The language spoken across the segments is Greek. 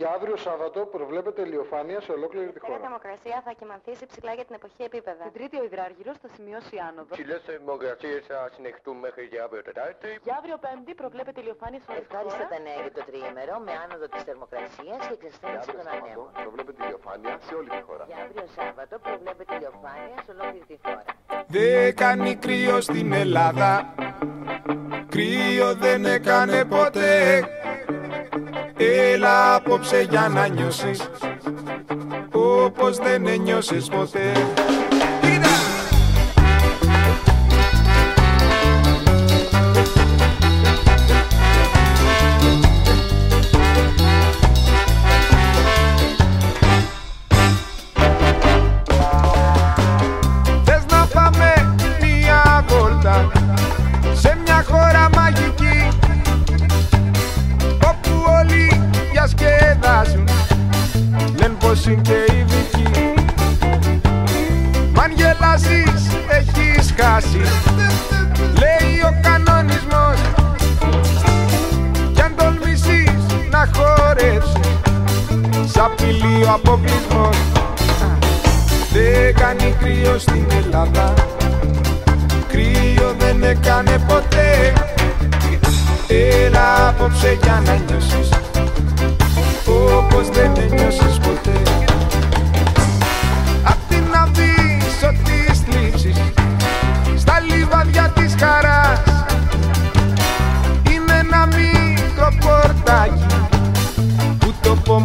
Για αύριο Σάββατο προβλέπεται ηλιοφάνεια σε ολόκληρη τη Η χώρα. θερμοκρασία θα κυμανθήσει ψηλά για την εποχή επίπεδα. Την Τρίτη ο υδράργυρος θα σημειώσει άνοδο. Ψηλές θερμοκρασίες θα συνεχιστούν μέχρι και αύριο Τετάρτη. Για αύριο Πέμπτη προβλέπεται ηλιοφάνεια σε όλη τη Ευχάριστα χώρα. τα νέα για το τριήμερο με άνοδο της θερμοκρασίας και εξασθένηση των ανέμων. προβλέπεται ηλιοφάνεια σε όλη τη χώρα. Για αύριο Σάββατο προβλέπεται ηλιοφάνεια σε ολόκληρη τη χώρα. Δεν κάνει κρύο στην Ελλάδα Κρύο δεν έκανε ποτέ Έλα απόψε για να νιώσεις Όπως δεν ένιωσες ποτέ λένε πως είναι και ειδικοί Μ' αν γελάσεις έχεις χάσει. Λέει ο κανονισμός. Κι αν τολμήσεις να χορέψεις σ' απειλεί ο αποκλεισμός. Δεν κάνει κρύο στην Ελλάδα. Κρύο δεν έκανε ποτέ. Έλα απόψε για να νιώσεις. Όπως δεν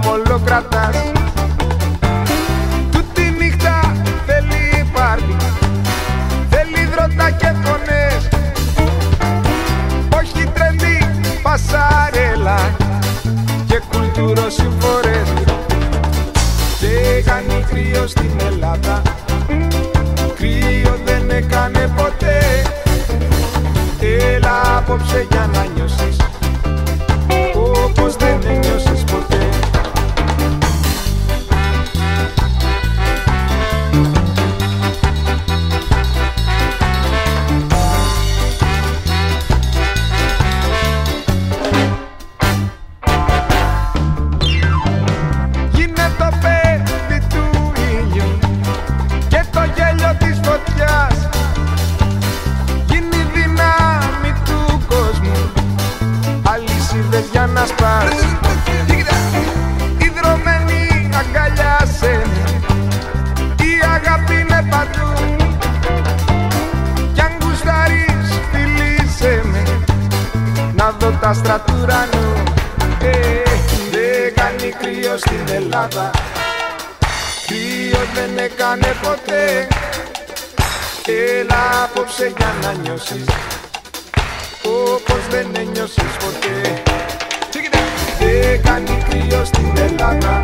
το πομολό κρατάς Τούτη νύχτα θέλει πάρτι Θέλει δρότα και φωνές. Όχι τρελή πασαρέλα Και κουλτούρο συμφορές. Και κάνει κρύο στην Ελλάδα αλυσίδες για να σπάς Ιδρωμένη αγκαλιάσέ με η αγάπη είναι παντού. Κι αν γουστάρεις φιλήσέ με. Να δω τα στρατουρανού ε, Δεν κάνει κρύο στην Ελλάδα. Κρύος δεν έκανε ποτέ. Έλα απόψε για να νιώσεις Όπως δεν ένιωσες ποτέ Δεν κάνει κρύο στην Ελλάδα